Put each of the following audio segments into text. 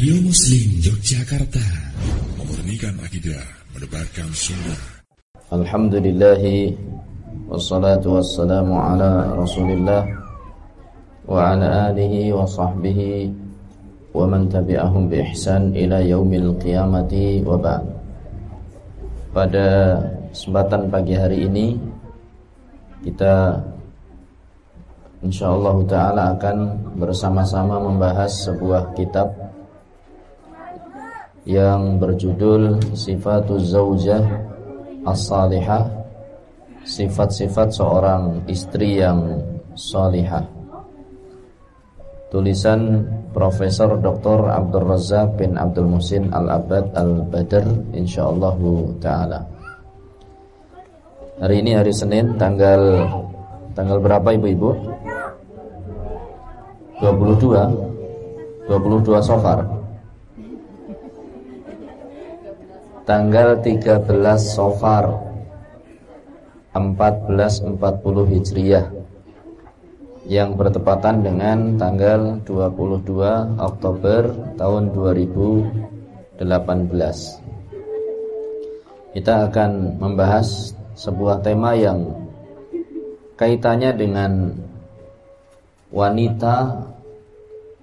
Radio Muslim Yogyakarta. Memurnikan akidah Menebarkan sunnah. Alhamdulillah Wassalatu wassalamu ala rasulillah Wa ala alihi wa sahbihi Wa man tabi'ahum bi ihsan ila yaumil qiyamati wa ba'd. Pada kesempatan pagi hari ini Kita insyaallah taala akan bersama-sama membahas sebuah kitab yang berjudul Sifatuz Zaujah As-Salihah Sifat-sifat seorang istri yang salihah Tulisan Profesor Dr. Abdul Razak bin Abdul Musin Al-Abad Al-Badr insyaallah taala. Hari ini hari Senin tanggal tanggal berapa Ibu-ibu? 22 22 Sofar Tanggal 13 Sofar 1440 Hijriah Yang bertepatan dengan tanggal 22 Oktober tahun 2018 Kita akan membahas sebuah tema yang kaitannya dengan wanita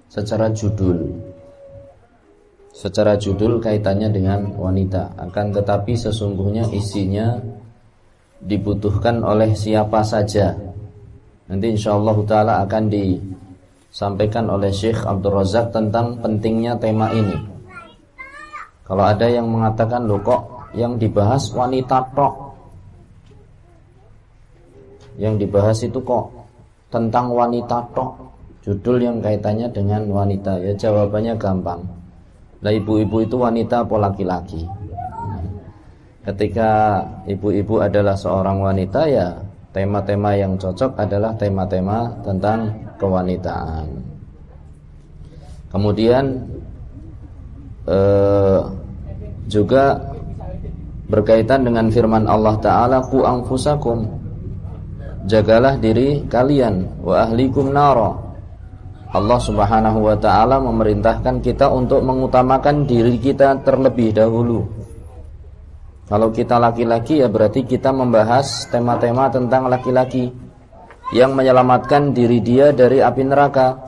secara judul secara judul kaitannya dengan wanita. Akan tetapi sesungguhnya isinya dibutuhkan oleh siapa saja. Nanti insyaallah taala akan disampaikan oleh Syekh Abdul Razak tentang pentingnya tema ini. Kalau ada yang mengatakan loh kok yang dibahas wanita tok? Yang dibahas itu kok tentang wanita tok? Judul yang kaitannya dengan wanita. Ya jawabannya gampang lah ibu-ibu itu wanita apa laki-laki ketika ibu-ibu adalah seorang wanita ya tema-tema yang cocok adalah tema-tema tentang kewanitaan kemudian eh, juga berkaitan dengan firman Allah Ta'ala ku anfusakum jagalah diri kalian wa ahlikum nara. Allah Subhanahu wa taala memerintahkan kita untuk mengutamakan diri kita terlebih dahulu. Kalau kita laki-laki ya berarti kita membahas tema-tema tentang laki-laki yang menyelamatkan diri dia dari api neraka.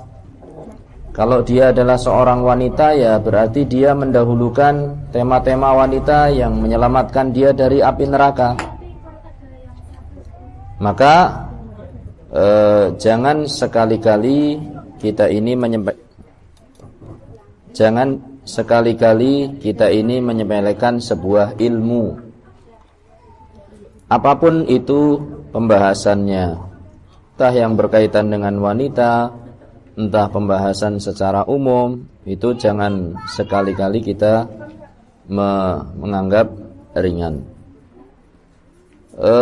Kalau dia adalah seorang wanita ya berarti dia mendahulukan tema-tema wanita yang menyelamatkan dia dari api neraka. Maka eh, jangan sekali-kali kita ini menyebabkan jangan sekali-kali kita ini menyepelekan sebuah ilmu. Apa pun itu pembahasannya, entah yang berkaitan dengan wanita, entah pembahasan secara umum, itu jangan sekali-kali kita menganggap ringan e,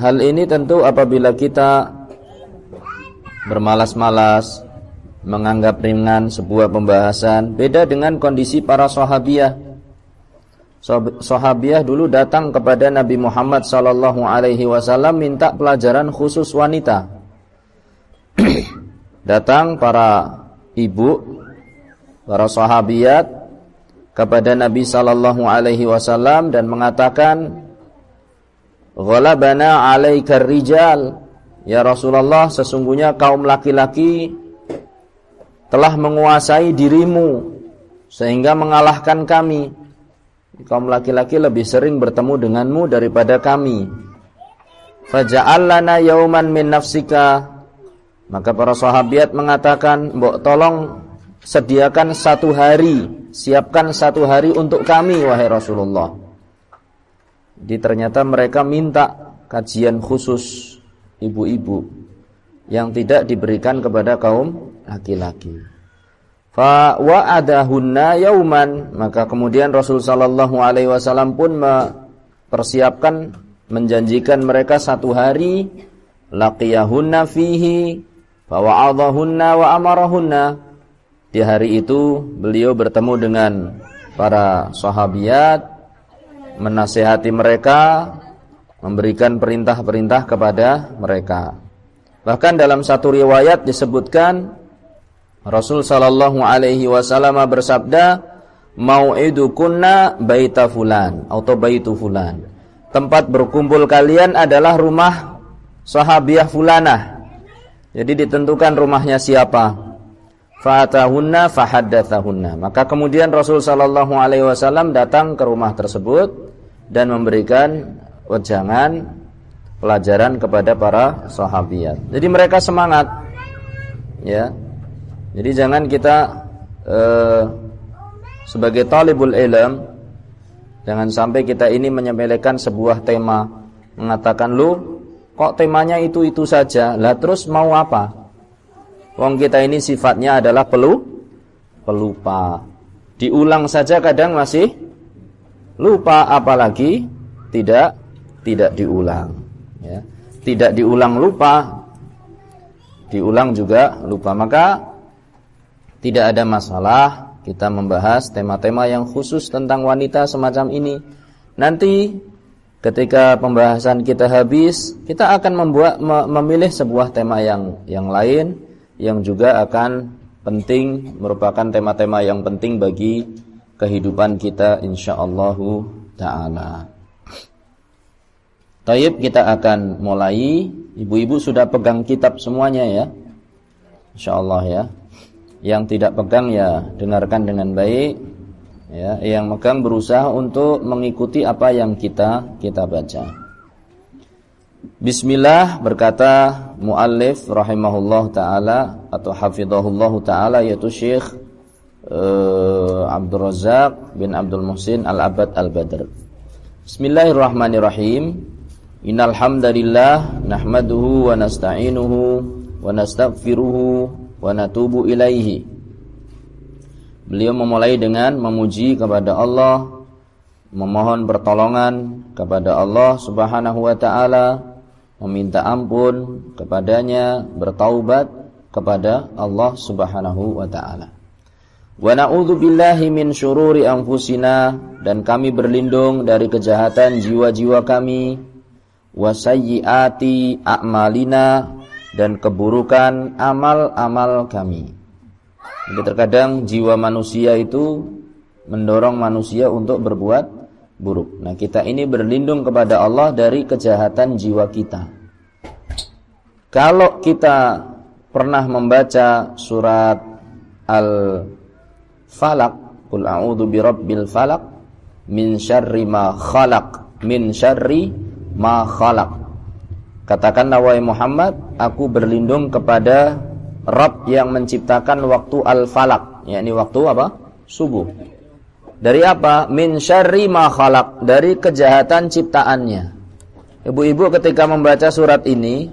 hal ini tentu apabila kita bermalas-malas menganggap ringan sebuah pembahasan. Beda dengan kondisi para sahabiah sahabiah dulu datang kepada Nabi Muhammad sallallahu alaihi wasallam minta pelajaran khusus wanita. Datang para ibu para sahabiat kepada Nabi sallallahu alaihi wasallam dan mengatakan Ghalabana alaikar rijal. Ya Rasulullah sesungguhnya kaum laki-laki telah menguasai dirimu sehingga mengalahkan kami. Kaum laki-laki lebih sering bertemu denganmu daripada kami. Faja'allana yauman min nafsika. Maka para sahabat mengatakan, "Mbok tolong sediakan satu hari, siapkan satu hari untuk kami wahai Rasulullah." Di ternyata mereka minta kajian khusus ibu-ibu yang tidak diberikan kepada kaum laki-laki. Fa wa'adahunna yauman maka kemudian Rasul sallallahu alaihi wasallam pun mempersiapkan menjanjikan mereka satu hari laqiyahunna fihi fa wa'adahunna wa amarahunna di hari itu beliau bertemu dengan para sahabiat menasehati mereka, memberikan perintah-perintah kepada mereka. Bahkan dalam satu riwayat disebutkan Rasul sallallahu alaihi wasallam bersabda, "Mau'idukunna baita fulan atau baitu fulan." Tempat berkumpul kalian adalah rumah sahabiah fulanah. Jadi ditentukan rumahnya siapa. Fatahunna fahaddatsahunna. Maka kemudian Rasul sallallahu alaihi wasallam datang ke rumah tersebut dan memberikan wejangan pelajaran kepada para sahabiat. Jadi mereka semangat ya. Jadi jangan kita uh, sebagai talibul ilm jangan sampai kita ini menyepelekan sebuah tema mengatakan lu kok temanya itu itu saja? Lah terus mau apa? Wong kita ini sifatnya adalah pelu pelupa. Diulang saja kadang masih lupa apalagi tidak tidak diulang ya tidak diulang lupa diulang juga lupa maka tidak ada masalah kita membahas tema-tema yang khusus tentang wanita semacam ini. Nanti ketika pembahasan kita habis, kita akan membuat memilih sebuah tema yang yang lain yang juga akan penting merupakan tema-tema yang penting bagi kehidupan kita insyaallah taala. Taib kita akan mulai. Ibu-ibu sudah pegang kitab semuanya ya. Insyaallah ya. Yang tidak pegang ya dengarkan dengan baik. Ya, yang megang berusaha untuk mengikuti apa yang kita kita baca. Bismillah berkata muallif rahimahullah taala atau hafizahullah taala yaitu Syekh uh, Abdul Razak bin Abdul Muhsin Al-Abad Al-Badr. Bismillahirrahmanirrahim. Innal hamdalillah nahmaduhu wa nasta'inuhu wa nastaghfiruhu wa natubu ilaihi. Beliau memulai dengan memuji kepada Allah, memohon pertolongan kepada Allah Subhanahu wa taala, meminta ampun kepadanya, bertaubat kepada Allah Subhanahu wa taala. Wa na'udzu billahi min syururi anfusina dan kami berlindung dari kejahatan jiwa-jiwa kami wa sayyiati a'malina dan keburukan amal-amal kami. Jadi terkadang jiwa manusia itu mendorong manusia untuk berbuat buruk. Nah, kita ini berlindung kepada Allah dari kejahatan jiwa kita. Kalau kita pernah membaca surat Al-Falaq, Qul a'udzu birabbil falaq min syarri ma khalaq, min syarri ma khalaq. Katakan wahai Muhammad, aku berlindung kepada Rabb yang menciptakan waktu al-falak, yakni waktu apa? Subuh. Dari apa? Min syarri ma khalaq, dari kejahatan ciptaannya. Ibu-ibu ketika membaca surat ini,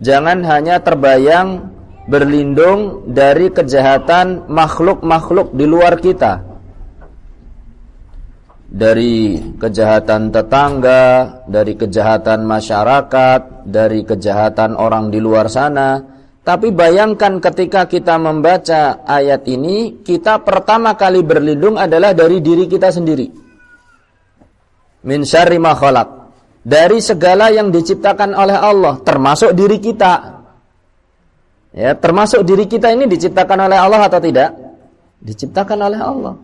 jangan hanya terbayang berlindung dari kejahatan makhluk-makhluk di luar kita dari kejahatan tetangga, dari kejahatan masyarakat, dari kejahatan orang di luar sana. Tapi bayangkan ketika kita membaca ayat ini, kita pertama kali berlindung adalah dari diri kita sendiri. Min syarri ma. Dari segala yang diciptakan oleh Allah, termasuk diri kita. Ya, termasuk diri kita ini diciptakan oleh Allah atau tidak? Diciptakan oleh Allah.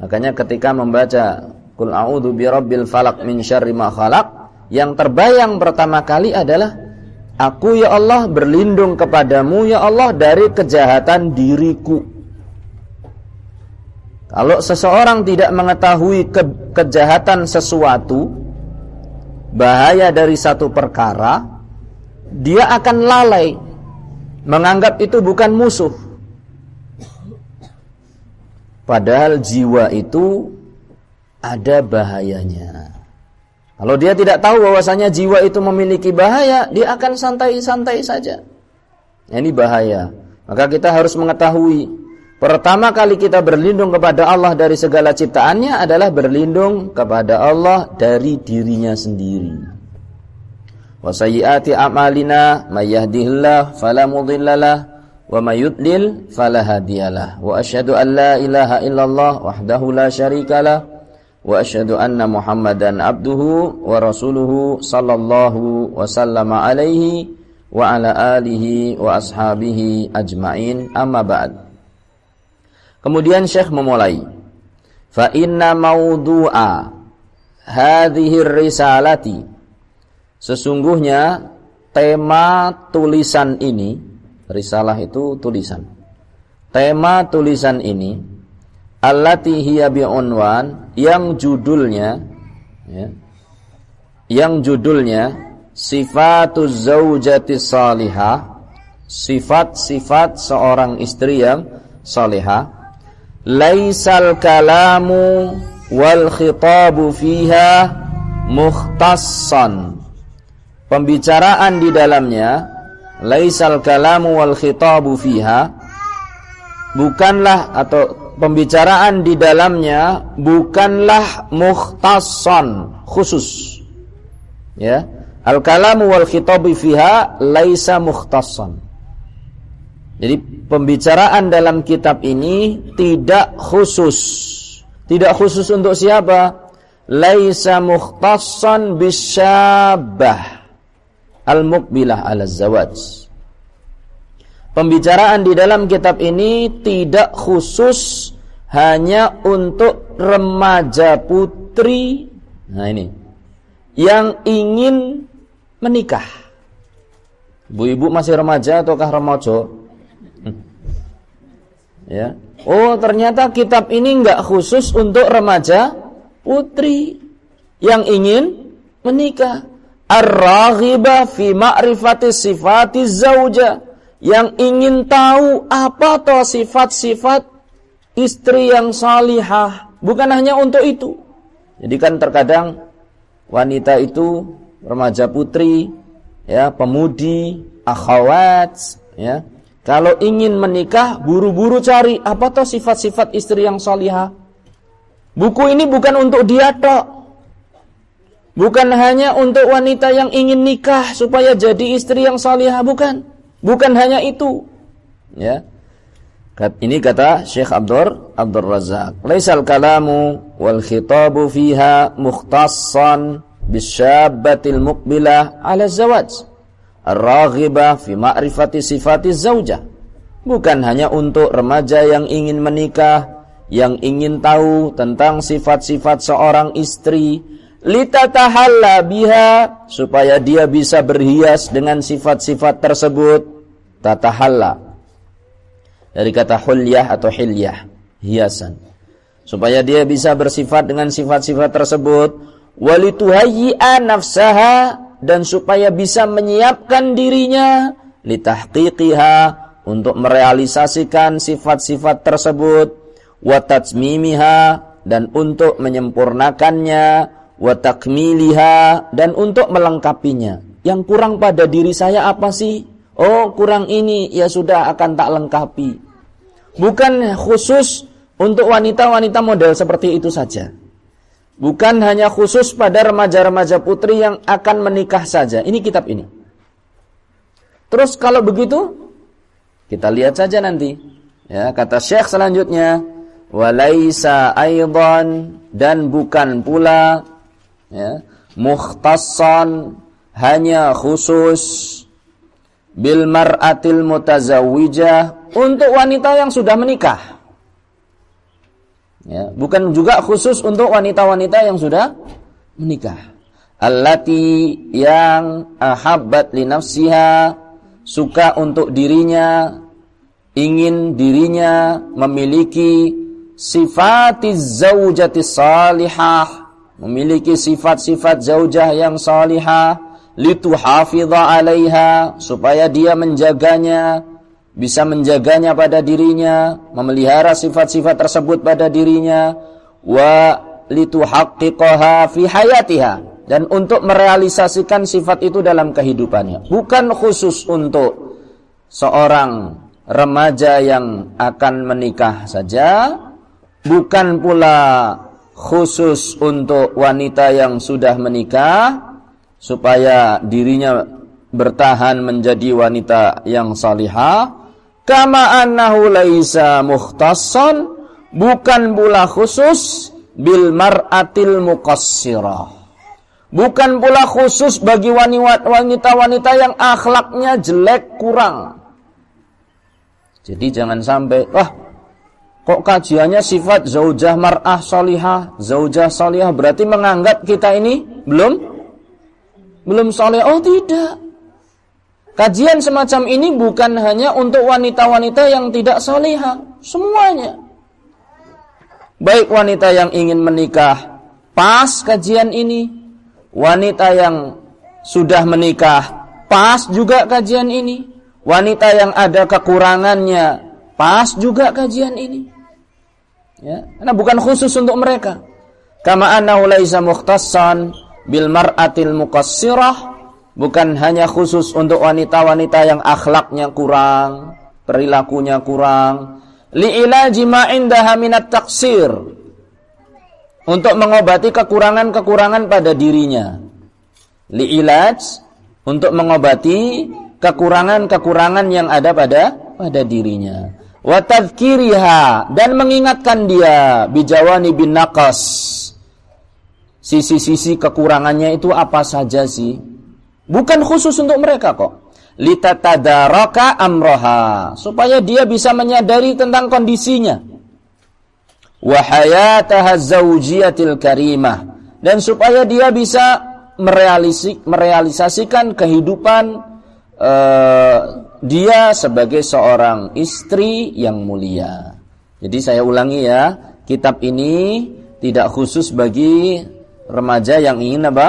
Makanya ketika membaca Qul a'udzu birabbil falaq min syarri ma khalaq, yang terbayang pertama kali adalah aku ya Allah berlindung kepadamu ya Allah dari kejahatan diriku. Kalau seseorang tidak mengetahui ke kejahatan sesuatu, bahaya dari satu perkara, dia akan lalai menganggap itu bukan musuh. Padahal jiwa itu ada bahayanya. Kalau dia tidak tahu bahwasanya jiwa itu memiliki bahaya, dia akan santai-santai saja. Ini bahaya. Maka kita harus mengetahui pertama kali kita berlindung kepada Allah dari segala ciptaannya adalah berlindung kepada Allah dari dirinya sendiri. Wa a'malina may yahdihillahu fala wa may yudlil fala hadiyalah wa asyhadu an la ilaha illallah wahdahu la syarikalah wa asyhadu anna muhammadan abduhu wa rasuluhu sallallahu wa sallama alaihi wa ala alihi wa ashabihi ajmain amma ba'd Kemudian Syekh memulai. Fa inna mawdu'a hadhihi risalati. Sesungguhnya tema tulisan ini, risalah itu tulisan. Tema tulisan ini allati hiya bi'unwan yang judulnya ya, yang judulnya sifatuz zaujati salihah sifat-sifat seorang istri yang salihah laisal kalamu wal khitabu fiha mukhtassan pembicaraan di dalamnya laisal kalamu wal khitabu fiha. Bukanlah atau pembicaraan di dalamnya bukanlah mukhtassan khusus. Ya. Al kalamu wal khitabu fiha laisa mukhtassan. Jadi pembicaraan dalam kitab ini tidak khusus. Tidak khusus untuk siapa? Laisa mukhtassan bisyabah al-muqbilah ala zawaj. Pembicaraan di dalam kitab ini tidak khusus hanya untuk remaja putri. Nah ini yang ingin menikah. Bu-ibu masih remaja ataukah remaja? Ya. Oh, ternyata kitab ini enggak khusus untuk remaja putri yang ingin menikah. Ar-raghiba fi ma'rifati sifati zauja yang ingin tahu apa toh sifat-sifat istri yang salihah. Bukan hanya untuk itu. Jadi kan terkadang wanita itu remaja putri, ya, pemudi, akhwat, ya, kalau ingin menikah, buru-buru cari apa toh sifat-sifat istri yang salihah. Buku ini bukan untuk dia tok. Bukan hanya untuk wanita yang ingin nikah supaya jadi istri yang salihah, bukan. Bukan hanya itu. Ya. Ini kata Syekh Abdur Abdur Razak. Laisal kalamu wal khitabu fiha mukhtassan bisyabbatil muqbilah ala zawaj ar-raghibah fi ma'rifati sifati zaujah. Bukan hanya untuk remaja yang ingin menikah, yang ingin tahu tentang sifat-sifat seorang istri, litatahalla biha supaya dia bisa berhias dengan sifat-sifat tersebut. Tatahalla dari kata hulyah atau hilyah, hiasan. Supaya dia bisa bersifat dengan sifat-sifat tersebut, walituhayyi'a nafsaha dan supaya bisa menyiapkan dirinya litahqiqiha untuk merealisasikan sifat-sifat tersebut wa tatmimiha dan untuk menyempurnakannya wa takmiliha dan untuk melengkapinya yang kurang pada diri saya apa sih oh kurang ini ya sudah akan tak lengkapi bukan khusus untuk wanita-wanita model seperti itu saja Bukan hanya khusus pada remaja-remaja putri yang akan menikah saja. Ini kitab ini. Terus kalau begitu, kita lihat saja nanti. Ya, kata Syekh selanjutnya, walaisa aidan dan bukan pula ya, mukhtassan hanya khusus bil mar'atil mutazawwijah untuk wanita yang sudah menikah. Ya, bukan juga khusus untuk wanita-wanita yang sudah menikah. Allati yang ahabbat li nafsiha suka untuk dirinya ingin dirinya memiliki sifat zaujati salihah memiliki sifat-sifat zaujah yang salihah lituhafidha 'alaiha supaya dia menjaganya bisa menjaganya pada dirinya, memelihara sifat-sifat tersebut pada dirinya, wa lituhaqqiqaha fi hayatiha dan untuk merealisasikan sifat itu dalam kehidupannya. Bukan khusus untuk seorang remaja yang akan menikah saja, bukan pula khusus untuk wanita yang sudah menikah supaya dirinya bertahan menjadi wanita yang salihah. Kama annahu laisa mukhtassan bukan pula khusus bil mar'atil muqassirah. Bukan pula khusus bagi wanita-wanita yang akhlaknya jelek kurang. Jadi jangan sampai wah Kok kajiannya sifat zaujah mar'ah solihah, zaujah solihah berarti menganggap kita ini belum belum soleh. Oh tidak. Kajian semacam ini bukan hanya untuk wanita-wanita yang tidak solihah, semuanya. Baik wanita yang ingin menikah pas kajian ini, wanita yang sudah menikah pas juga kajian ini, wanita yang ada kekurangannya Pas juga kajian ini. Ya, karena bukan khusus untuk mereka. Kama annahu laisa mukhtassan bil mar'atil muqassirah, bukan hanya khusus untuk wanita-wanita yang akhlaknya kurang, perilakunya kurang, li'ilaji ma indaha minat taksir. Untuk mengobati kekurangan-kekurangan pada dirinya. Li'ilaj untuk mengobati kekurangan-kekurangan yang ada pada pada dirinya wa tadhkiriha dan mengingatkan dia bijawani bin naqas. Sisi-sisi kekurangannya itu apa saja sih? Bukan khusus untuk mereka kok. Litatadaraka amroha supaya dia bisa menyadari tentang kondisinya. Wa hayataha zaujiyatil karimah dan supaya dia bisa merealisasikan kehidupan uh, dia sebagai seorang istri yang mulia. Jadi saya ulangi ya, kitab ini tidak khusus bagi remaja yang ingin apa?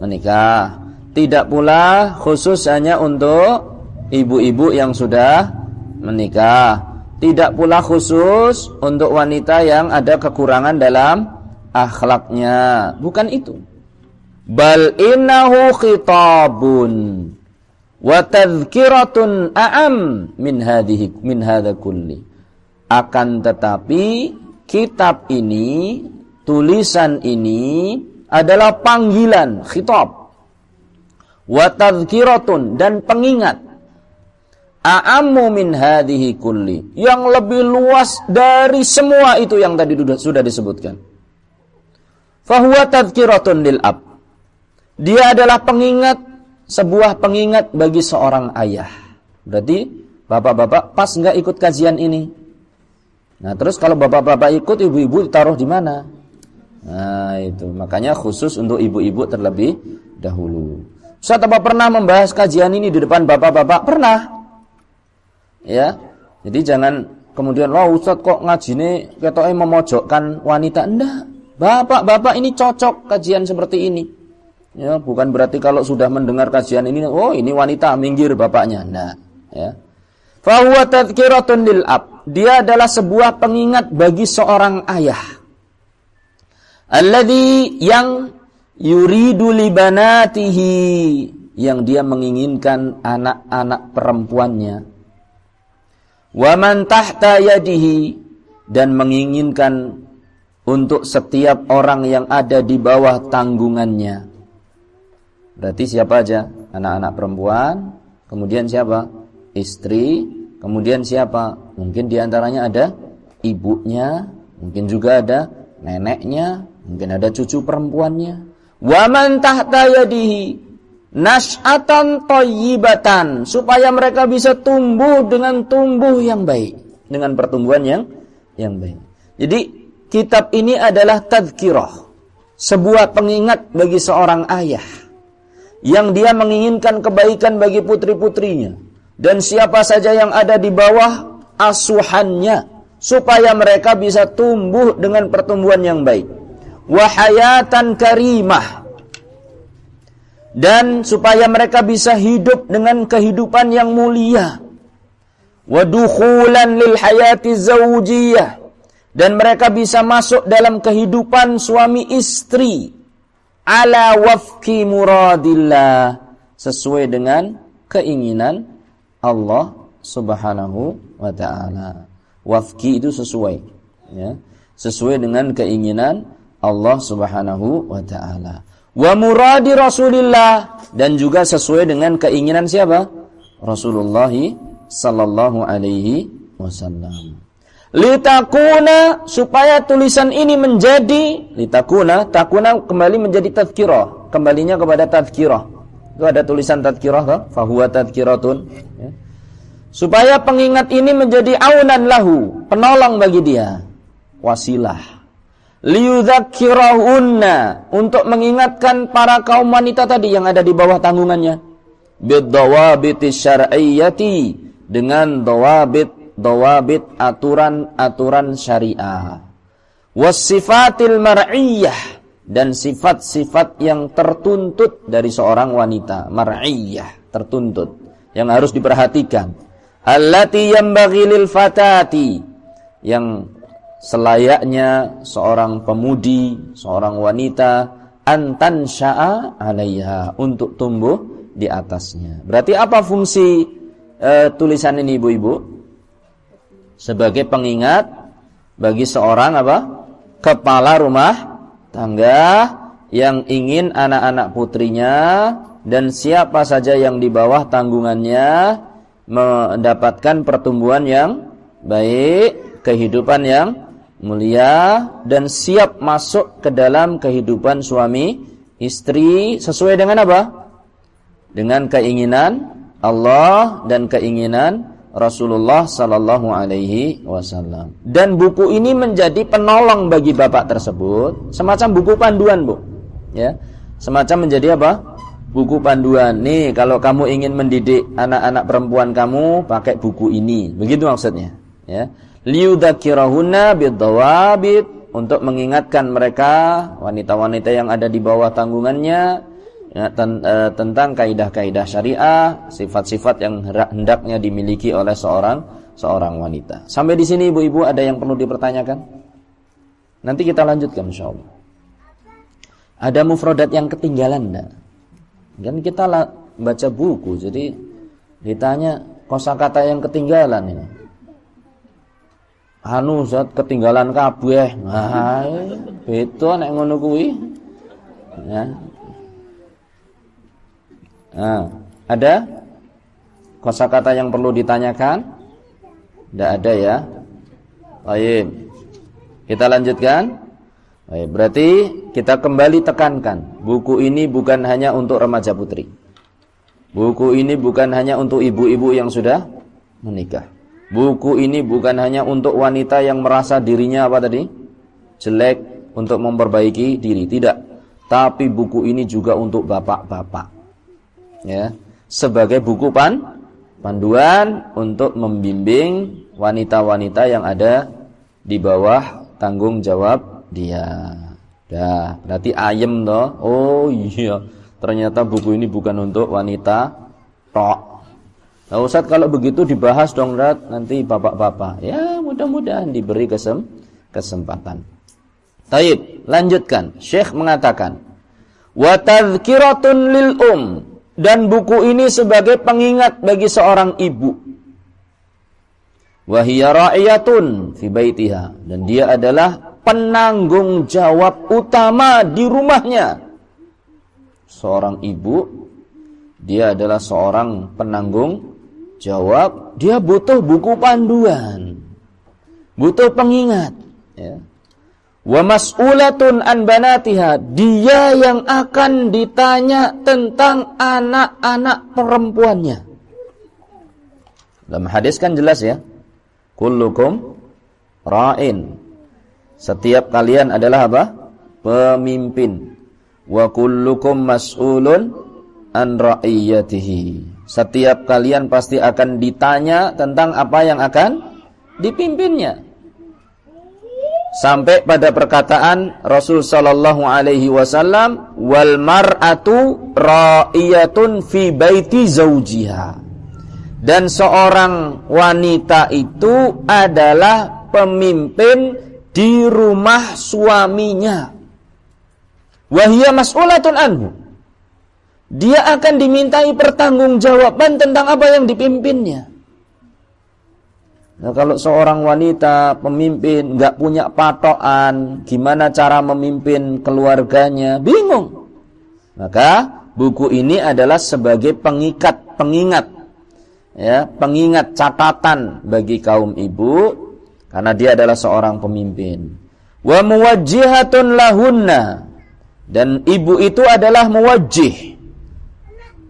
menikah. Tidak pula khusus hanya untuk ibu-ibu yang sudah menikah. Tidak pula khusus untuk wanita yang ada kekurangan dalam akhlaknya. Bukan itu. Bal innahu khitabun wa tadhkiratun a'am min hadhihi min hadha kulli. Akan tetapi kitab ini tulisan ini adalah panggilan khitab. Wa tadhkiratun dan pengingat. A'ammu min hadhihi kulli. Yang lebih luas dari semua itu yang tadi sudah disebutkan. Fahuwa tadhkiratun lil ab. Dia adalah pengingat sebuah pengingat bagi seorang ayah. Berarti bapak-bapak pas nggak ikut kajian ini. Nah terus kalau bapak-bapak ikut, ibu-ibu taruh di mana? Nah itu makanya khusus untuk ibu-ibu terlebih dahulu. Ustaz apa pernah membahas kajian ini di depan bapak-bapak? Pernah. Ya. Jadi jangan kemudian wah Ustaz kok ngajine ketoknya memojokkan wanita. Enggak. Bapak-bapak ini cocok kajian seperti ini. Ya, bukan berarti kalau sudah mendengar kajian ini, oh ini wanita minggir bapaknya. Nah, ya. Fahuwa tadhkiratun lil ab. Dia adalah sebuah pengingat bagi seorang ayah. Alladhi yang yuridu libanatihi yang dia menginginkan anak-anak perempuannya. Wa man tahta yadihi dan menginginkan untuk setiap orang yang ada di bawah tanggungannya. Berarti siapa aja? Anak-anak perempuan, kemudian siapa? Istri, kemudian siapa? Mungkin di antaranya ada ibunya, mungkin juga ada neneknya, mungkin ada cucu perempuannya. Waman tahta yadihi nas'atan toyibatan supaya mereka bisa tumbuh dengan tumbuh yang baik, dengan pertumbuhan yang yang baik. Jadi kitab ini adalah tadkirah, sebuah pengingat bagi seorang ayah yang dia menginginkan kebaikan bagi putri-putrinya. Dan siapa saja yang ada di bawah asuhannya supaya mereka bisa tumbuh dengan pertumbuhan yang baik. Wahayatan karimah. Dan supaya mereka bisa hidup dengan kehidupan yang mulia. Wadukhulan lil hayati zawjiyah. Dan mereka bisa masuk dalam kehidupan suami istri ala wafki muradillah sesuai dengan keinginan Allah Subhanahu wa taala. Wafki itu sesuai ya. Sesuai dengan keinginan Allah Subhanahu wa taala. Wa muradi Rasulillah dan juga sesuai dengan keinginan siapa? Rasulullah sallallahu alaihi wasallam litakuna supaya tulisan ini menjadi litakuna takuna kembali menjadi tadkirah kembalinya kepada tadkirah itu ada tulisan tadkirah kan fahuwa tadkiratun ya. supaya pengingat ini menjadi aunan lahu, penolong bagi dia, wasilah. Liyudzakirahunna untuk mengingatkan para kaum wanita tadi yang ada di bawah tanggungannya. Bidawabiti syar'iyyati dengan dawabit dawabit aturan-aturan syariah. Wasifatil mar'iyah. Dan sifat-sifat yang tertuntut dari seorang wanita, mar'iyah, tertuntut. Yang harus diperhatikan. Allati yambaghi lil fatati. Yang selayaknya seorang pemudi, seorang wanita. Antan sya'a alaiha. Untuk tumbuh di atasnya. Berarti apa fungsi uh, tulisan ini ibu-ibu? Sebagai pengingat bagi seorang apa? kepala rumah tangga yang ingin anak-anak putrinya dan siapa saja yang di bawah tanggungannya mendapatkan pertumbuhan yang baik, kehidupan yang mulia dan siap masuk ke dalam kehidupan suami istri sesuai dengan apa? Dengan keinginan Allah dan keinginan Rasulullah sallallahu alaihi wasallam. Dan buku ini menjadi penolong bagi bapak tersebut, semacam buku panduan, Bu. Ya. Semacam menjadi apa? buku panduan. Nih, kalau kamu ingin mendidik anak-anak perempuan kamu, pakai buku ini. Begitu maksudnya, ya. Liudzakirahunna bidawabit untuk mengingatkan mereka wanita-wanita yang ada di bawah tanggungannya ya, ten, e, tentang kaidah-kaidah syariah, sifat-sifat yang hendaknya dimiliki oleh seorang seorang wanita. Sampai di sini ibu-ibu ada yang perlu dipertanyakan? Nanti kita lanjutkan insyaallah. Ada mufradat yang ketinggalan enggak? Kan kita baca buku, jadi ditanya kosakata yang ketinggalan ini. Anu zat ketinggalan kabeh. Nah, itu nek ngono kuwi. Ya. Nah, ada kosakata yang perlu ditanyakan? Tidak ada ya. Baik. Kita lanjutkan. Baik, berarti kita kembali tekankan, buku ini bukan hanya untuk remaja putri. Buku ini bukan hanya untuk ibu-ibu yang sudah menikah. Buku ini bukan hanya untuk wanita yang merasa dirinya apa tadi? Jelek untuk memperbaiki diri, tidak. Tapi buku ini juga untuk bapak-bapak. Ya, sebagai buku pan panduan untuk membimbing wanita-wanita yang ada di bawah tanggung jawab dia. Dah, berarti ayem toh. Oh iya, ternyata buku ini bukan untuk wanita tok. Nah Ustaz kalau begitu dibahas dong Rat, nanti bapak-bapak. Ya mudah-mudahan diberi kesem kesempatan. Taib, lanjutkan. Syekh mengatakan, wa tadhkiratun lil um dan buku ini sebagai pengingat bagi seorang ibu. Wahia ra'iyatun fi baitiha dan dia adalah penanggung jawab utama di rumahnya. Seorang ibu, dia adalah seorang penanggung jawab, dia butuh buku panduan. Butuh pengingat, ya. Wa mas'ulatun an banatiha, dia yang akan ditanya tentang anak-anak perempuannya. Dalam hadis kan jelas ya. Kullukum ra'in setiap kalian adalah apa? Pemimpin. Wa kullukum mas'ulun an ra'iyatihi. Setiap kalian pasti akan ditanya tentang apa yang akan dipimpinnya. Sampai pada perkataan Rasul sallallahu alaihi wasallam wal mar'atu ra'iyatun fi baiti zaujiha. Dan seorang wanita itu adalah pemimpin di rumah suaminya. Wahia mas'ulatun anhu. Dia akan dimintai pertanggungjawaban tentang apa yang dipimpinnya. Nah, kalau seorang wanita pemimpin nggak punya patokan, gimana cara memimpin keluarganya, bingung. Maka buku ini adalah sebagai pengikat, pengingat, ya, pengingat catatan bagi kaum ibu karena dia adalah seorang pemimpin. Wa muwajjihatun lahunna. Dan ibu itu adalah muwajjih.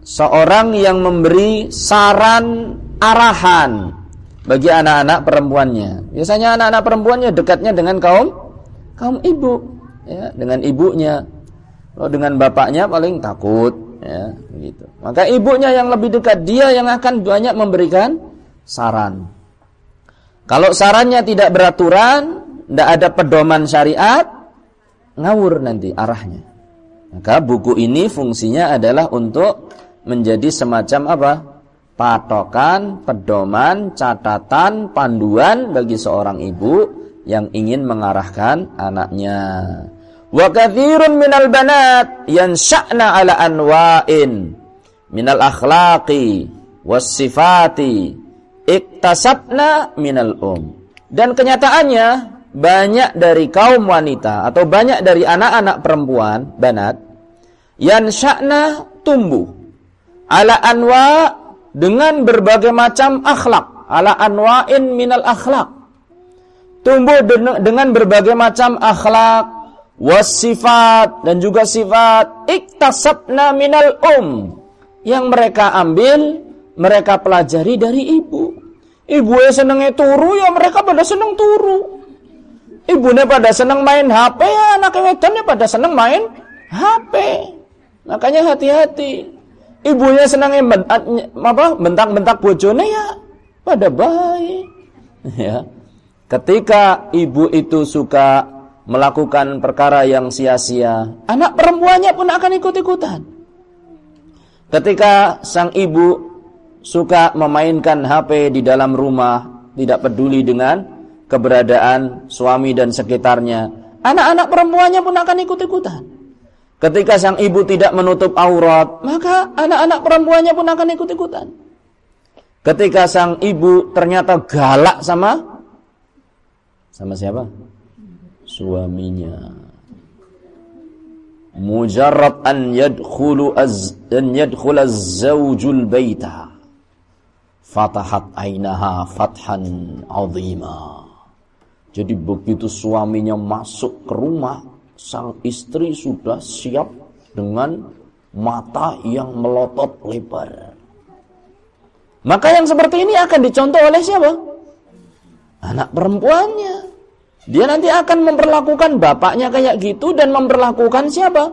Seorang yang memberi saran arahan bagi anak-anak perempuannya. Biasanya anak-anak perempuannya dekatnya dengan kaum kaum ibu, ya, dengan ibunya. Kalau dengan bapaknya paling takut, ya, gitu. Maka ibunya yang lebih dekat, dia yang akan banyak memberikan saran. Kalau sarannya tidak beraturan, tidak ada pedoman syariat, ngawur nanti arahnya. Maka buku ini fungsinya adalah untuk menjadi semacam apa? Patokan, pedoman, catatan, panduan bagi seorang ibu yang ingin mengarahkan anaknya. Wa kathirun minal banat yansha'na ala anwa'in minal akhlaqi was sifati iktasabna minal um. Dan kenyataannya banyak dari kaum wanita atau banyak dari anak-anak perempuan banat yang syakna tumbuh ala anwa dengan berbagai macam akhlak. Ala anwa'in minal akhlak. Tumbuh dengan berbagai macam akhlak wasifat dan juga sifat. Iktasabna minal um. Yang mereka ambil mereka pelajari dari ibu. Ibu yang senengnya turu ya mereka pada seneng turu. Ibunya pada seneng main HP ya anak wedannya pada seneng main HP makanya hati-hati ibunya senangnya bentak, apa bentak-bentak bojone ya pada baik. Ya. Ketika ibu itu suka melakukan perkara yang sia-sia anak perempuannya pun akan ikut-ikutan. Ketika sang ibu suka memainkan HP di dalam rumah tidak peduli dengan keberadaan suami dan sekitarnya anak-anak perempuannya pun akan ikut-ikutan Ketika sang ibu tidak menutup aurat, maka anak-anak perempuannya pun akan ikut-ikutan. Ketika sang ibu ternyata galak sama sama siapa? Suaminya. Mujarrad an yadkhulu az an yadkhul az-zawjul baita. Fatahat ainaha fathan azima. Jadi begitu suaminya masuk ke rumah, sang istri sudah siap dengan mata yang melotot lebar. Maka yang seperti ini akan dicontoh oleh siapa? Anak perempuannya. Dia nanti akan memperlakukan bapaknya kayak gitu dan memperlakukan siapa?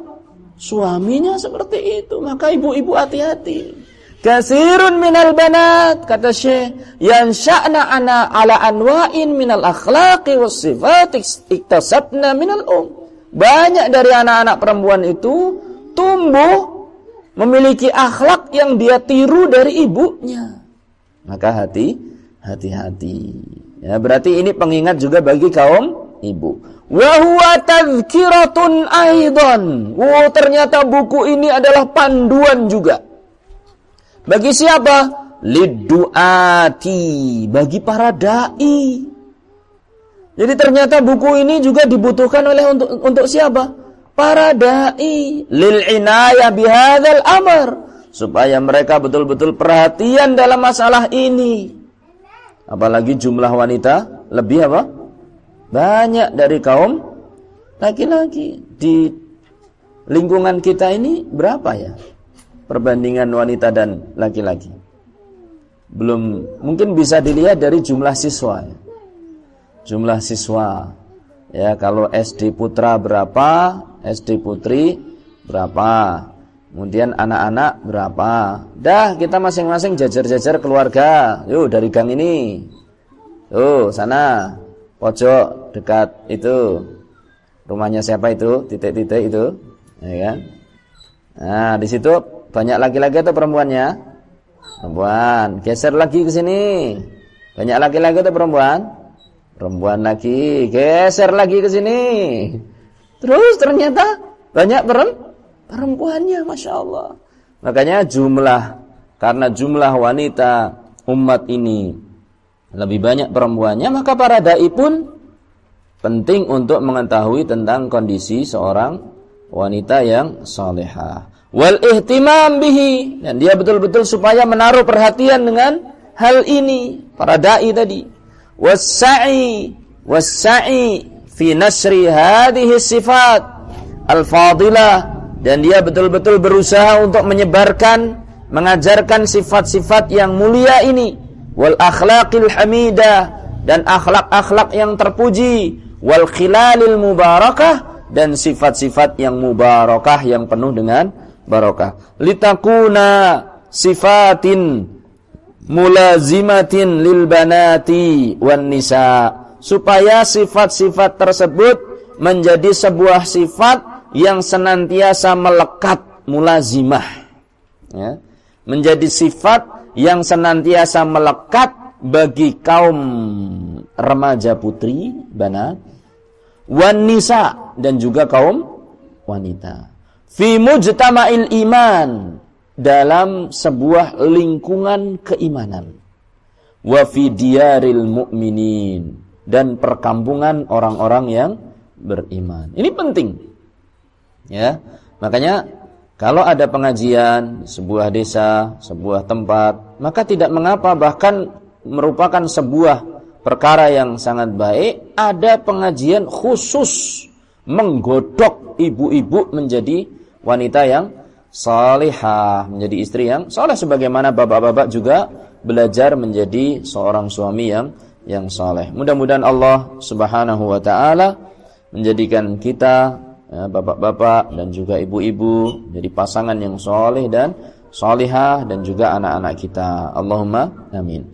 Suaminya seperti itu. Maka ibu-ibu hati-hati. Kasirun minal banat kata Syekh yang sya'na ana ala anwa'in minal akhlaqi was sifat iktasabna minal um. Banyak dari anak-anak perempuan itu tumbuh memiliki akhlak yang dia tiru dari ibunya. Maka hati, hati-hati. Ya, berarti ini pengingat juga bagi kaum ibu. Wa huwa tadhkiratun. Oh, ternyata buku ini adalah panduan juga. Bagi siapa? Liduati, bagi para dai. Jadi ternyata buku ini juga dibutuhkan oleh untuk untuk siapa? Para dai lil inayah bihadzal amr supaya mereka betul-betul perhatian dalam masalah ini. Apalagi jumlah wanita lebih apa? Banyak dari kaum laki-laki di lingkungan kita ini berapa ya? Perbandingan wanita dan laki-laki. Belum mungkin bisa dilihat dari jumlah siswa ya jumlah siswa. Ya, kalau SD putra berapa, SD putri berapa. Kemudian anak-anak berapa. Dah, kita masing-masing jajar-jajar keluarga. Yuk dari gang ini. Tuh, sana. Pojok dekat itu. Rumahnya siapa itu? Titik-titik itu. Ya kan? Nah, di situ banyak laki-laki atau perempuannya? Perempuan. Geser lagi ke sini. Banyak laki-laki atau perempuan? Perempuan lagi, geser lagi ke sini. Terus ternyata banyak perempuannya, masya Allah. Makanya jumlah karena jumlah wanita umat ini lebih banyak perempuannya, maka para dai pun penting untuk mengetahui tentang kondisi seorang wanita yang salehah. Wal ihtimam bihi dan dia betul-betul supaya menaruh perhatian dengan hal ini para dai tadi wassa'i wassa'i fi nasri hadhihi sifat al-fadilah dan dia betul-betul berusaha untuk menyebarkan mengajarkan sifat-sifat yang mulia ini. Wal akhlaqil hamidah dan akhlak-akhlak yang terpuji. Wal khilalil mubarakah dan sifat-sifat yang mubarakah yang penuh dengan barokah litakuna sifatin mulazimatin lil banati wan nisa. Supaya sifat-sifat tersebut menjadi sebuah sifat yang senantiasa melekat mulazimah. Ya. Menjadi sifat yang senantiasa melekat bagi kaum remaja putri banat wanita dan juga kaum wanita. Fi mujtama'il iman dalam sebuah lingkungan keimanan. Wa diyaril mu'minin. Dan perkampungan orang-orang yang beriman. Ini penting. Ya. Makanya kalau ada pengajian sebuah desa, sebuah tempat, maka tidak mengapa. Bahkan merupakan sebuah perkara yang sangat baik ada pengajian khusus menggodok ibu-ibu menjadi wanita yang salihah, menjadi istri yang soleh sebagaimana bapak-bapak juga belajar menjadi seorang suami yang yang saleh. Mudah-mudahan Allah Subhanahu wa taala menjadikan kita Ya, bapak-bapak dan juga ibu-ibu jadi pasangan yang soleh dan solihah dan juga anak-anak kita. Allahumma amin.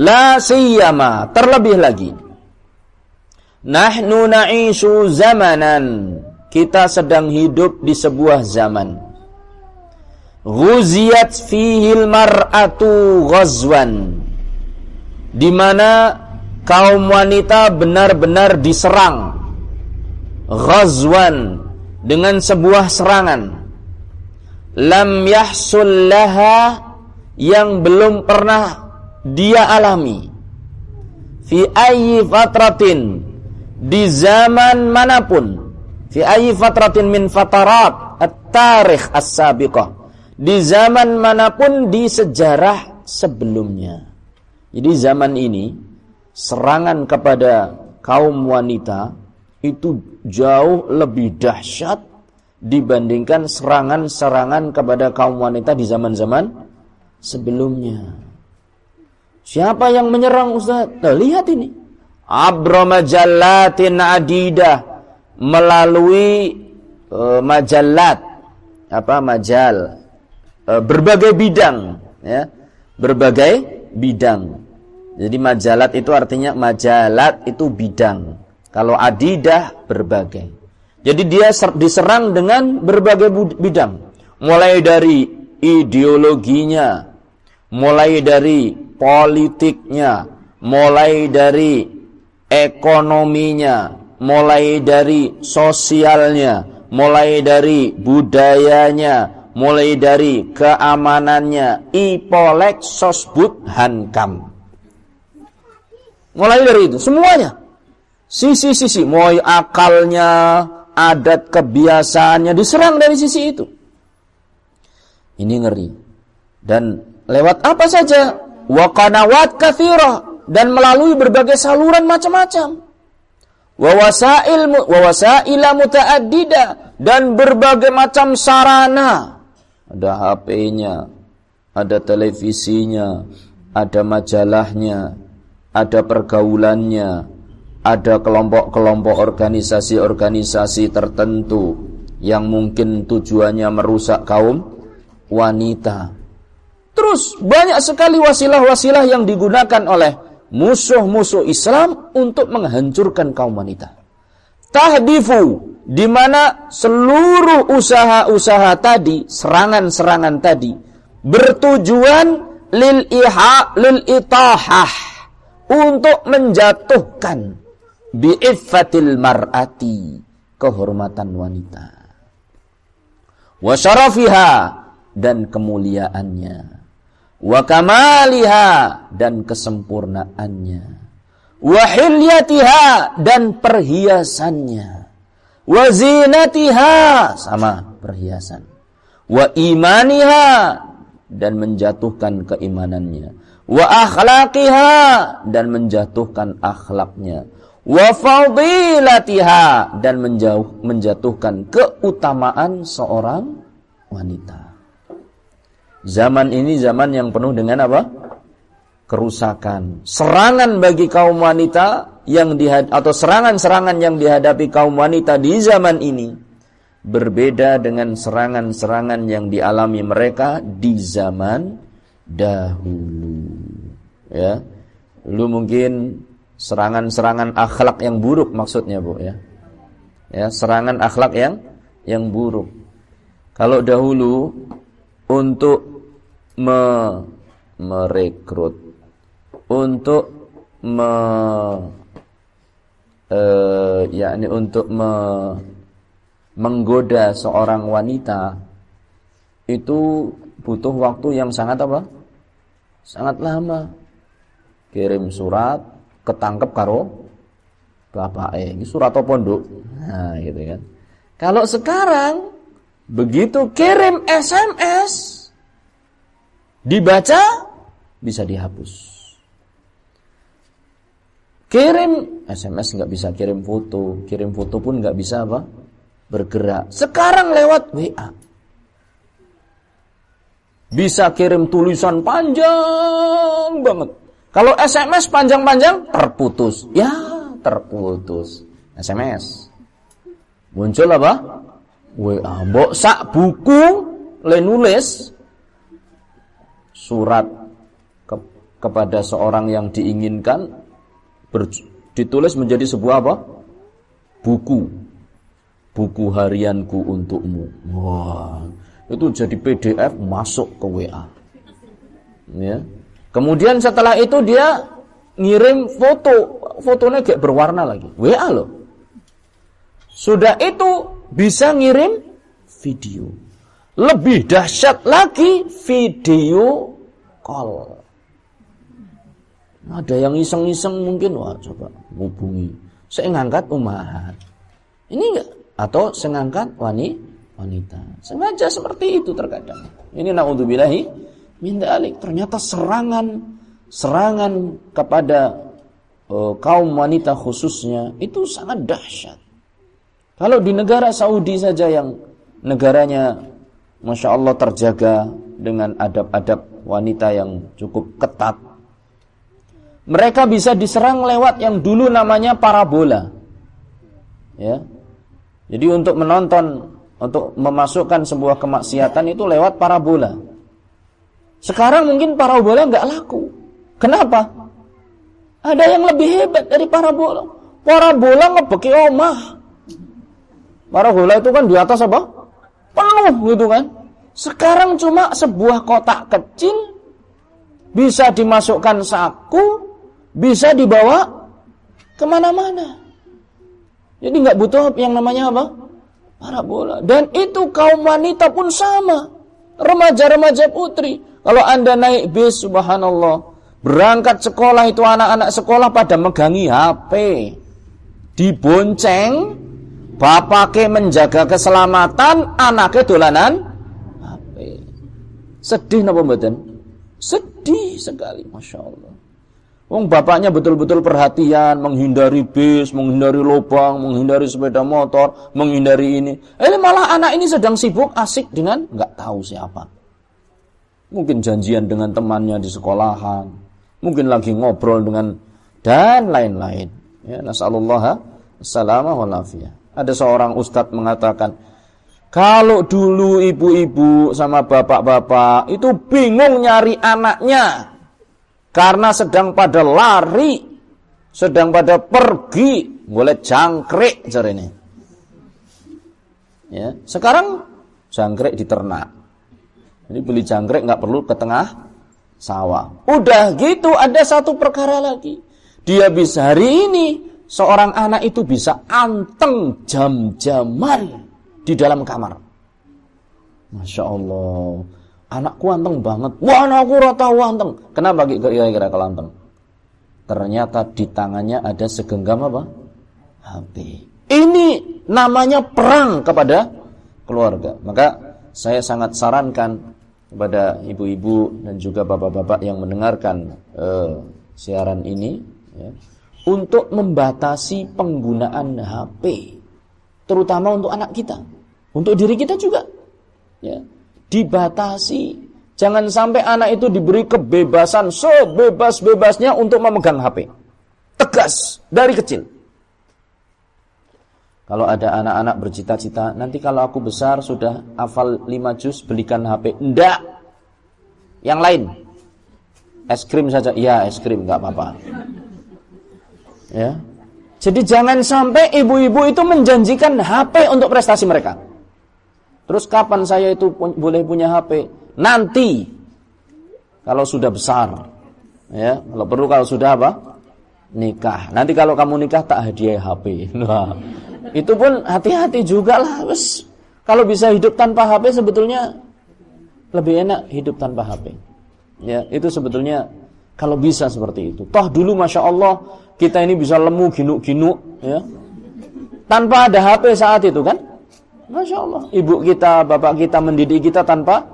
La siyama terlebih lagi. Nahnu na'ishu zamanan. Kita sedang hidup di sebuah zaman. Ghuziyat fihil mar'atu ghazwan. Di mana kaum wanita benar-benar diserang. Ghazwan dengan sebuah serangan. Lam yahsul laha yang belum pernah dia alami. Fi ayyi fatratin di zaman mana pun. Fi ayyi fatratin min fatarat at-tarikh as-sabiqah di zaman mana pun di sejarah sebelumnya jadi zaman ini serangan kepada kaum wanita itu jauh lebih dahsyat dibandingkan serangan-serangan kepada kaum wanita di zaman-zaman sebelumnya. Siapa yang menyerang Ustaz? Nah, lihat ini. Abramajallatin adidah melalui uh, majalat apa majal berbagai bidang ya berbagai bidang jadi majalat itu artinya majalat itu bidang kalau adidah berbagai. Jadi dia diserang dengan berbagai bidang. Mulai dari ideologinya, mulai dari politiknya, mulai dari ekonominya, mulai dari sosialnya, mulai dari budayanya, mulai dari keamanannya, ipolek sosbud hankam. Mulai dari itu semuanya sisi-sisi mulai akalnya, adat kebiasaannya diserang dari sisi itu. Ini ngeri. Dan lewat apa saja? Wa qanawat kathirah dan melalui berbagai saluran macam-macam. Wa wasail wa dan berbagai macam sarana. Ada HP-nya, ada televisinya, ada majalahnya, ada pergaulannya, ada kelompok-kelompok organisasi-organisasi tertentu yang mungkin tujuannya merusak kaum wanita. Terus banyak sekali wasilah-wasilah yang digunakan oleh musuh-musuh Islam untuk menghancurkan kaum wanita. Tahdifu di mana seluruh usaha-usaha tadi, serangan-serangan tadi bertujuan lil iha lil itahah untuk menjatuhkan bi'iffatil mar'ati kehormatan wanita. Wa syarafiha dan kemuliaannya. Wa kamaliha dan kesempurnaannya. Wa hilyatiha dan perhiasannya wa zinatiha sama perhiasan wa imaniha dan menjatuhkan keimanannya wa akhlaqiha dan menjatuhkan akhlaknya wa fadilatiha dan menjauh menjatuhkan keutamaan seorang wanita. Zaman ini zaman yang penuh dengan apa? Kerusakan, serangan bagi kaum wanita yang dihad atau serangan-serangan yang dihadapi kaum wanita di zaman ini berbeda dengan serangan-serangan yang dialami mereka di zaman dahulu. Ya. Lu mungkin serangan-serangan akhlak yang buruk maksudnya, Bu, ya. Ya, serangan akhlak yang yang buruk. Kalau dahulu untuk me merekrut untuk me eh, yakni untuk me, menggoda seorang wanita itu butuh waktu yang sangat apa? Sangat lama. Kirim surat, ketangkep karo bapak eh ini surat apa pondok? Nah, gitu kan. Kalau sekarang begitu kirim SMS dibaca bisa dihapus. Kirim SMS nggak bisa kirim foto, kirim foto pun nggak bisa apa? Bergerak. Sekarang lewat WA. Bisa kirim tulisan panjang banget. Kalau SMS panjang-panjang terputus. Ya, terputus. SMS. Muncul apa? WA. Mbok buku le nulis surat ke, kepada seorang yang diinginkan ber, ditulis menjadi sebuah apa? Buku. Buku harianku untukmu. Wah, itu jadi PDF masuk ke WA. Ya. Kemudian setelah itu dia ngirim foto, fotonya kayak berwarna lagi. WA loh. Sudah itu bisa ngirim video. Lebih dahsyat lagi video call. Ada yang iseng-iseng mungkin wah coba hubungi. Saya ngangkat umat. Ini enggak atau saya ngangkat wanita. Sengaja seperti itu terkadang. Ini naudzubillahi min dalik. Ternyata serangan serangan kepada uh, kaum wanita khususnya itu sangat dahsyat. Kalau di negara Saudi saja yang negaranya Masya Allah terjaga dengan adab-adab wanita yang cukup ketat. Mereka bisa diserang lewat yang dulu namanya parabola. Ya. Jadi untuk menonton untuk memasukkan sebuah kemaksiatan itu lewat parabola. Sekarang mungkin parabola nggak laku. Kenapa? Ada yang lebih hebat dari parabola. Parabola ngebeki omah. Parabola itu kan di atas apa? Penuh gitu kan. Sekarang cuma sebuah kotak kecil bisa dimasukkan saku, bisa dibawa ke mana-mana. Jadi nggak butuh yang namanya apa? parabola. Dan itu kaum wanita pun sama. Remaja-remaja putri. Kalau anda naik bis, subhanallah. Berangkat sekolah itu anak-anak sekolah pada megangi HP. Dibonceng. Bapaknya menjaga keselamatan, anaknya dolanan HP. Sedih napa mboten? Sedih sekali, Masya Allah. Wong bapaknya betul-betul perhatian, menghindari bis, menghindari lubang, menghindari sepeda motor, menghindari ini. Eh malah anak ini sedang sibuk asik dengan nggak tahu siapa. Mungkin janjian dengan temannya di sekolahan, mungkin lagi ngobrol dengan dan lain-lain. Ya, nasallallahu salamah wal Ada seorang ustadz mengatakan, kalau dulu ibu-ibu sama bapak-bapak itu bingung nyari anaknya, karena sedang pada lari, sedang pada pergi, boleh jangkrik cari ini. Ya, sekarang jangkrik diternak. Jadi beli jangkrik nggak perlu ke tengah sawah. Udah gitu ada satu perkara lagi. Dia bisa hari ini seorang anak itu bisa anteng jam-jaman di dalam kamar. Masya Allah. Anakku anteng banget. Wah anakku rata anteng. Kenapa kira-kira kalau anteng? Ternyata di tangannya ada segenggam apa? HP. Ini namanya perang kepada keluarga. Maka saya sangat sarankan kepada ibu-ibu dan juga bapak-bapak yang mendengarkan uh, siaran ini ya, untuk membatasi penggunaan HP terutama untuk anak kita untuk diri kita juga ya dibatasi. Jangan sampai anak itu diberi kebebasan sebebas-bebasnya untuk memegang HP. Tegas dari kecil. Kalau ada anak-anak bercita-cita, nanti kalau aku besar sudah hafal 5 juz, belikan HP. Enggak. Yang lain. Es krim saja. Iya, es krim, enggak apa-apa. Ya. Jadi jangan sampai ibu-ibu itu menjanjikan HP untuk prestasi mereka. Terus kapan saya itu boleh punya HP? Nanti kalau sudah besar. Ya, kalau perlu kalau sudah apa? Nikah. Nanti kalau kamu nikah tak hadiah HP. Nah, itu pun hati-hati juga lah. Wes, kalau bisa hidup tanpa HP sebetulnya lebih enak hidup tanpa HP. Ya, itu sebetulnya kalau bisa seperti itu. Toh dulu masya Allah kita ini bisa lemu ginuk-ginuk, ya. Tanpa ada HP saat itu kan? Masya Allah. Ibu kita, bapak kita mendidik kita tanpa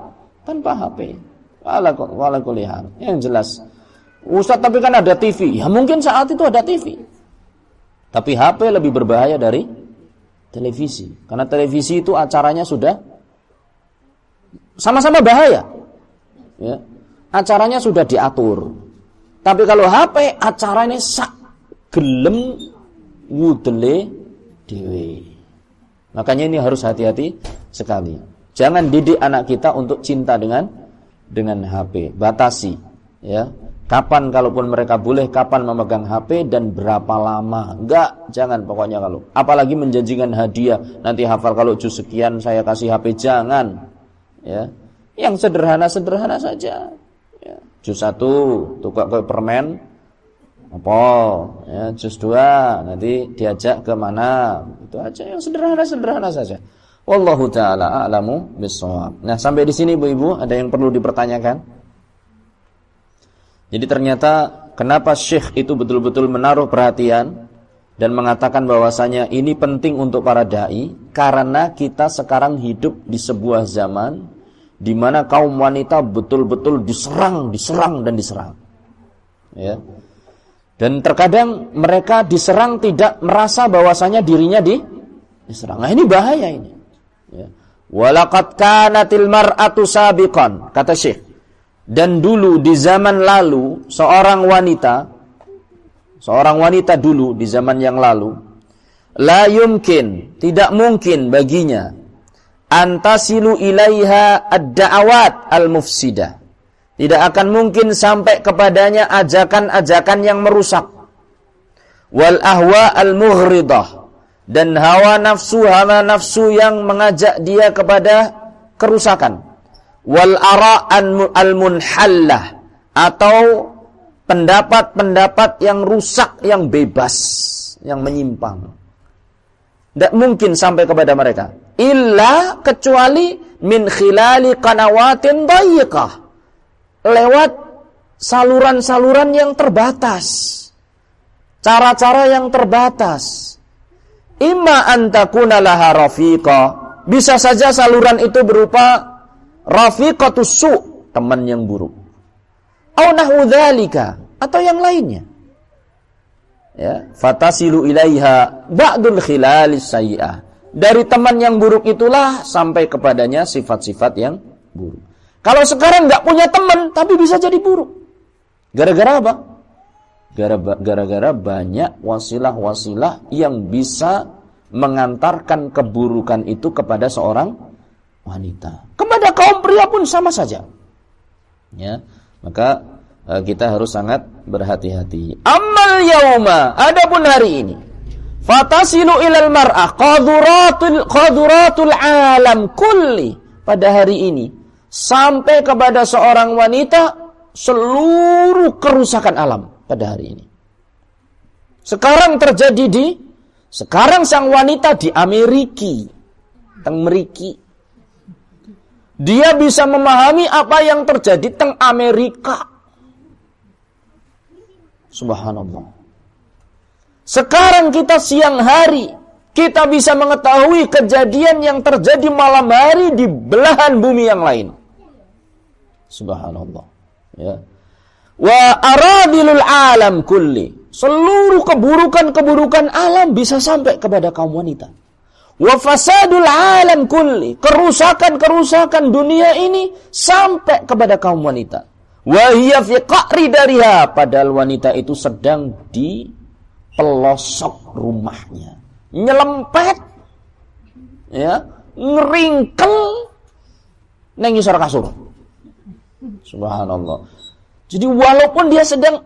tanpa HP. Wala kulihat. Yang jelas. Ustaz tapi kan ada TV. Ya mungkin saat itu ada TV. Tapi HP lebih berbahaya dari televisi. Karena televisi itu acaranya sudah sama-sama bahaya. Ya. Acaranya sudah diatur. Tapi kalau HP acaranya sak gelem wudele dewe. Makanya ini harus hati-hati sekali. Jangan didik anak kita untuk cinta dengan dengan HP. Batasi, ya. Kapan kalaupun mereka boleh, kapan memegang HP dan berapa lama? Enggak, jangan pokoknya kalau. Apalagi menjanjikan hadiah, nanti hafal kalau jus sekian saya kasih HP, jangan. Ya. Yang sederhana-sederhana saja. Ya. Jus satu, tukar ke permen, apa? Ya, jus dua, nanti diajak ke mana? Itu aja yang sederhana-sederhana saja. Wallahu taala a'lamu bissawab. Nah, sampai di sini Ibu-ibu ada yang perlu dipertanyakan? Jadi ternyata kenapa Syekh itu betul-betul menaruh perhatian dan mengatakan bahwasanya ini penting untuk para dai karena kita sekarang hidup di sebuah zaman di mana kaum wanita betul-betul diserang, diserang dan diserang. Ya. Dan terkadang mereka diserang tidak merasa bahwasanya dirinya di diserang. Nah, ini bahaya ini. Ya. Walaqad kanatil mar'atu sabiqan, kata Syekh. Dan dulu di zaman lalu seorang wanita seorang wanita dulu di zaman yang lalu la yumkin, tidak mungkin baginya antasilu ilaiha ad-da'awat al-mufsidah. Tidak akan mungkin sampai kepadanya ajakan-ajakan yang merusak. Wal ahwa al-mughridah. Dan hawa nafsu hawa nafsu yang mengajak dia kepada kerusakan. Wal ara al munhallah atau pendapat-pendapat yang rusak yang bebas yang menyimpang. Tidak mungkin sampai kepada mereka. Illa kecuali min khilali qanawatin dayiqah lewat saluran-saluran yang terbatas cara-cara yang terbatas Imma antakuna laha rafiqa. Bisa saja saluran itu berupa rafiqatus su, teman yang buruk. Au nahu atau yang lainnya. Ya, fatasilu ilaiha ba'dul khilalis sayyi'ah. Dari teman yang buruk itulah sampai kepadanya sifat-sifat yang buruk. Kalau sekarang nggak punya teman tapi bisa jadi buruk. Gara-gara apa? Gara-gara banyak wasilah-wasilah yang bisa mengantarkan keburukan itu kepada seorang wanita. Kepada kaum pria pun sama saja. Ya, maka uh, kita harus sangat berhati-hati. Amal yauma, adapun hari ini. Fatasilu ilal mar'ah qaduratul qaduratul alam kulli pada hari ini sampai kepada seorang wanita seluruh kerusakan alam pada hari ini. Sekarang terjadi di sekarang sang wanita di Ameriki, teng Meriki. Dia bisa memahami apa yang terjadi teng Amerika. Subhanallah. Sekarang kita siang hari, kita bisa mengetahui kejadian yang terjadi malam hari di belahan bumi yang lain. Subhanallah. Ya wa aradilul alam kulli. Seluruh keburukan-keburukan alam bisa sampai kepada kaum wanita. Wa fasadul alam kulli. Kerusakan-kerusakan dunia ini sampai kepada kaum wanita. Wa hiya fi qa'ri dariha. Padahal wanita itu sedang di pelosok rumahnya. Nyelempet. Ya. Ngeringkel. Neng kasur. Subhanallah. Jadi walaupun dia sedang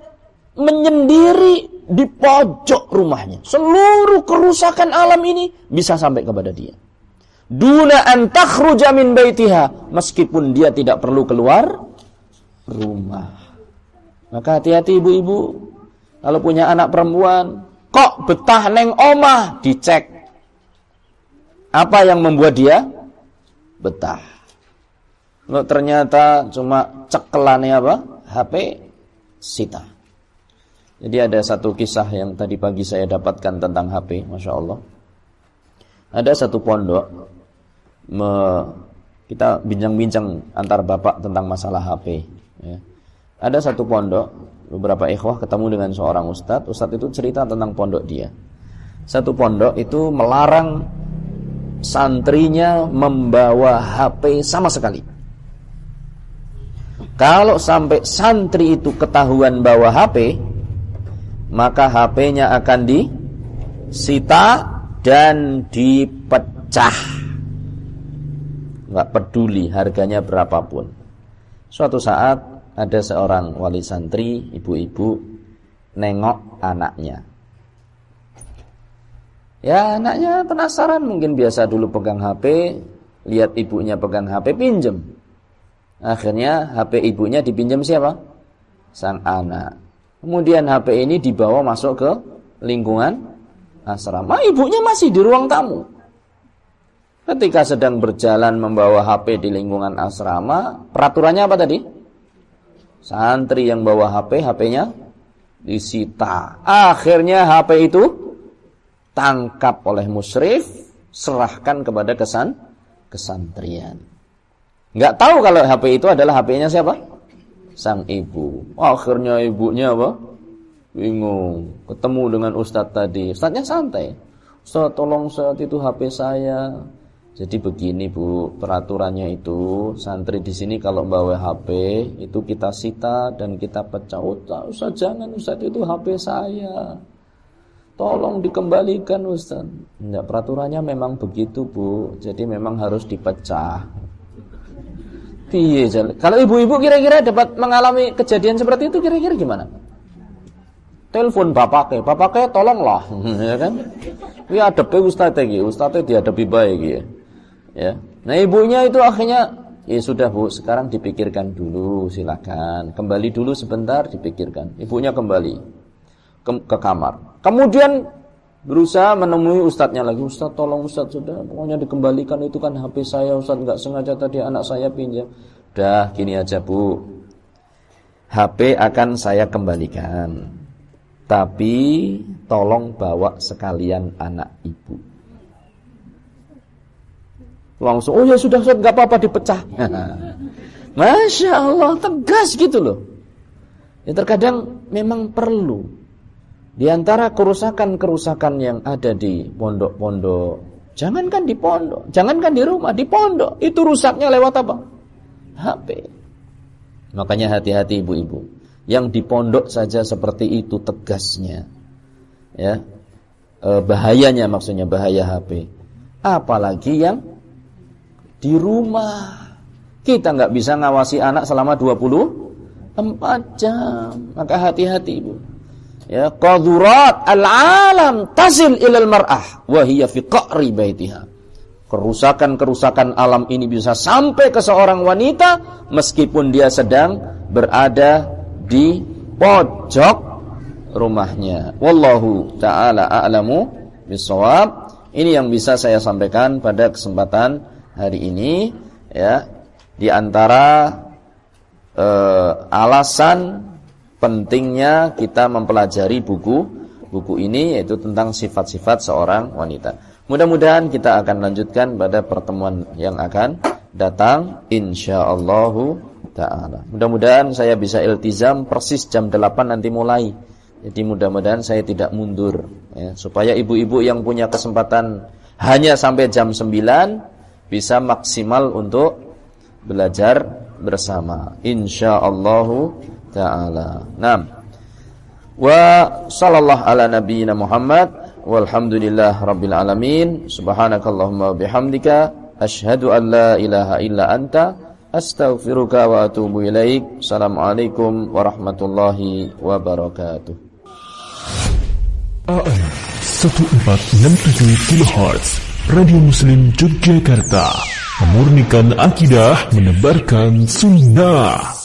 menyendiri di pojok rumahnya. Seluruh kerusakan alam ini bisa sampai kepada dia. Duna an baitiha, meskipun dia tidak perlu keluar rumah. Maka hati-hati ibu-ibu kalau punya anak perempuan, kok betah neng omah, dicek. Apa yang membuat dia betah? Kalau ternyata cuma cekelannya apa? HP sita. Jadi ada satu kisah yang tadi pagi saya dapatkan tentang HP, masya Allah. Ada satu pondok, me, kita bincang-bincang antar bapak tentang masalah HP. Ya. Ada satu pondok, beberapa ikhwah ketemu dengan seorang ustadz. Ustadz itu cerita tentang pondok dia. Satu pondok itu melarang santrinya membawa HP sama sekali. Kalau sampai santri itu ketahuan bawa HP, maka HP-nya akan disita dan dipecah. Enggak peduli harganya berapapun. Suatu saat ada seorang wali santri, ibu-ibu nengok anaknya. Ya anaknya penasaran mungkin biasa dulu pegang HP, lihat ibunya pegang HP pinjem. Akhirnya HP ibunya dipinjam siapa? Sang anak. Kemudian HP ini dibawa masuk ke lingkungan asrama. Ibunya masih di ruang tamu. Ketika sedang berjalan membawa HP di lingkungan asrama, peraturannya apa tadi? Santri yang bawa HP, HP-nya disita. Akhirnya HP itu tangkap oleh musyrif, serahkan kepada kesan kesantrian. Nggak tahu kalau HP itu adalah HP-nya siapa? sang ibu. Akhirnya ibunya apa? Bingung. Ketemu dengan ustadz tadi. Ustadznya santai. Ustadz tolong saat itu HP saya. Jadi begini bu, peraturannya itu santri di sini kalau bawa HP itu kita sita dan kita pecah. Ustaz, Ustaz jangan Ustaz itu HP saya. Tolong dikembalikan Ustaz. Enggak, peraturannya memang begitu bu. Jadi memang harus dipecah. Piye Kalau ibu-ibu kira-kira dapat mengalami kejadian seperti itu kira-kira gimana? Telepon bapaknya, bapaknya tolonglah, ya kan? Ya adepe ustaz iki, ustaz dihadapi baik ya. Ya. Nah, ibunya itu akhirnya ya sudah Bu, sekarang dipikirkan dulu, silakan. Kembali dulu sebentar dipikirkan. Ibunya kembali ke, ke kamar. Kemudian berusaha menemui ustadznya lagi. Ustadz tolong ustadz sudah. Pokoknya dikembalikan itu kan HP saya ustadz. Nggak sengaja tadi anak saya pinjam. Udah gini aja bu. HP akan saya kembalikan. Tapi tolong bawa sekalian anak ibu. Langsung oh ya sudah ustadz. Nggak apa-apa dipecah. Masya Allah tegas gitu loh. Ya terkadang memang perlu di antara kerusakan-kerusakan yang ada di pondok-pondok, jangankan di pondok, jangankan di rumah, di pondok, itu rusaknya lewat apa? HP. Makanya hati-hati ibu-ibu. Yang di pondok saja seperti itu tegasnya. Ya. E, bahayanya maksudnya bahaya HP. Apalagi yang di rumah. Kita nggak bisa ngawasi anak selama 24 jam. Maka hati-hati ibu ya qadurat al-alam tasil ilal mar'ah wa hiya fi qa'ri baitiha. Kerusakan-kerusakan alam ini bisa sampai ke seorang wanita meskipun dia sedang berada di pojok rumahnya. Wallahu taala a'lamu bisawab ini yang bisa saya sampaikan pada kesempatan hari ini ya. Di antara uh, alasan pentingnya kita mempelajari buku buku ini yaitu tentang sifat-sifat seorang wanita. Mudah-mudahan kita akan lanjutkan pada pertemuan yang akan datang insyaallah taala. Mudah-mudahan saya bisa iltizam persis jam 8 nanti mulai. Jadi mudah-mudahan saya tidak mundur ya, supaya ibu-ibu yang punya kesempatan hanya sampai jam 9 bisa maksimal untuk belajar bersama insyaallah taala. Naam. Wa sallallahu ala nabiyyina Muhammad walhamdulillah rabbil alamin. Subhanakallahumma bihamdika asyhadu an la ilaha illa anta astaghfiruka wa atubu ilaik. Assalamualaikum warahmatullahi wabarakatuh. AM 1467 kHz Radio Muslim Yogyakarta memurnikan akidah, menebarkan sunnah.